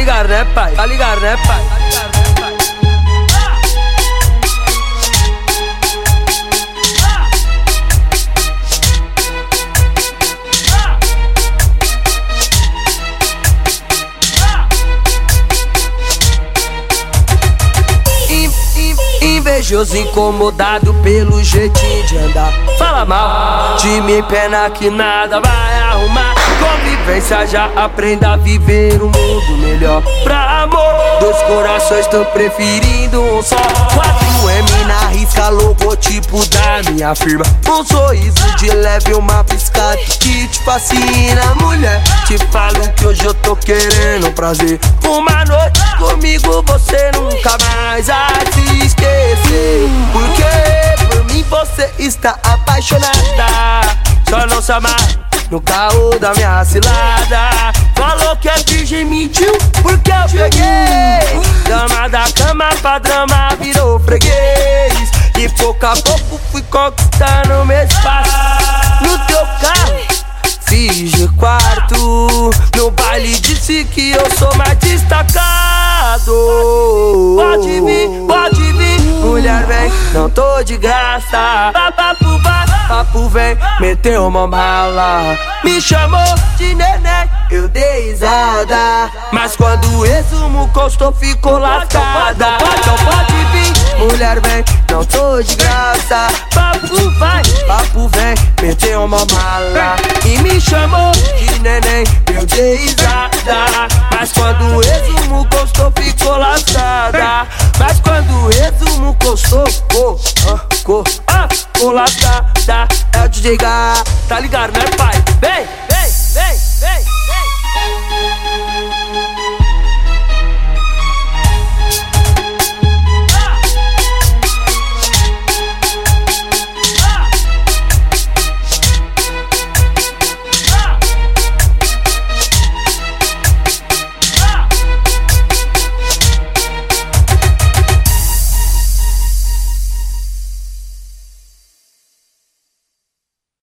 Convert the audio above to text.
ligado, né, pai? Tá ligado, né, pai? Tá ligado, né, pai? Invejoso, incomodado pelo jeitinho de andar. Fala mal de mim, pena que nada vai arrumar. Convivência já aprenda a viver um mundo melhor. Pra amor, dois corações tão preferindo um só. 4M na risca, logotipo da minha firma. Um sorriso de leve, uma piscada que te fascina, mulher. Te falo que hoje eu tô querendo prazer. Uma noite comigo, você nunca mais vai se esquecer. Porque por mim você está apaixonada. Só não se amar no carro da minha cilada. Falou que é virgem, mentiu, porque eu peguei. Dama da cama pra drama virou freguês. E pouco a pouco fui conquistando meu espaço. No teu carro, fiz de quarto. No baile disse que eu sou mais destacado. Pode vir, pode vir, mulher vem, não tô de graça. Papo vem, meteu uma mala. Me chamou de neném, eu dei risada. Mas quando o resumo costou, ficou lascada. Então pode vir, mulher vem, não tô de graça. Papo vai, papo vem, meteu uma mala. E me chamou de neném, eu dei risada. Mas quando o resumo costou, ficou lascada. Mas quando o resumo costou, ficou, ah, ficou, ah, ficou lascada. É o DJ Gá, tá ligado, né, pai? Vem!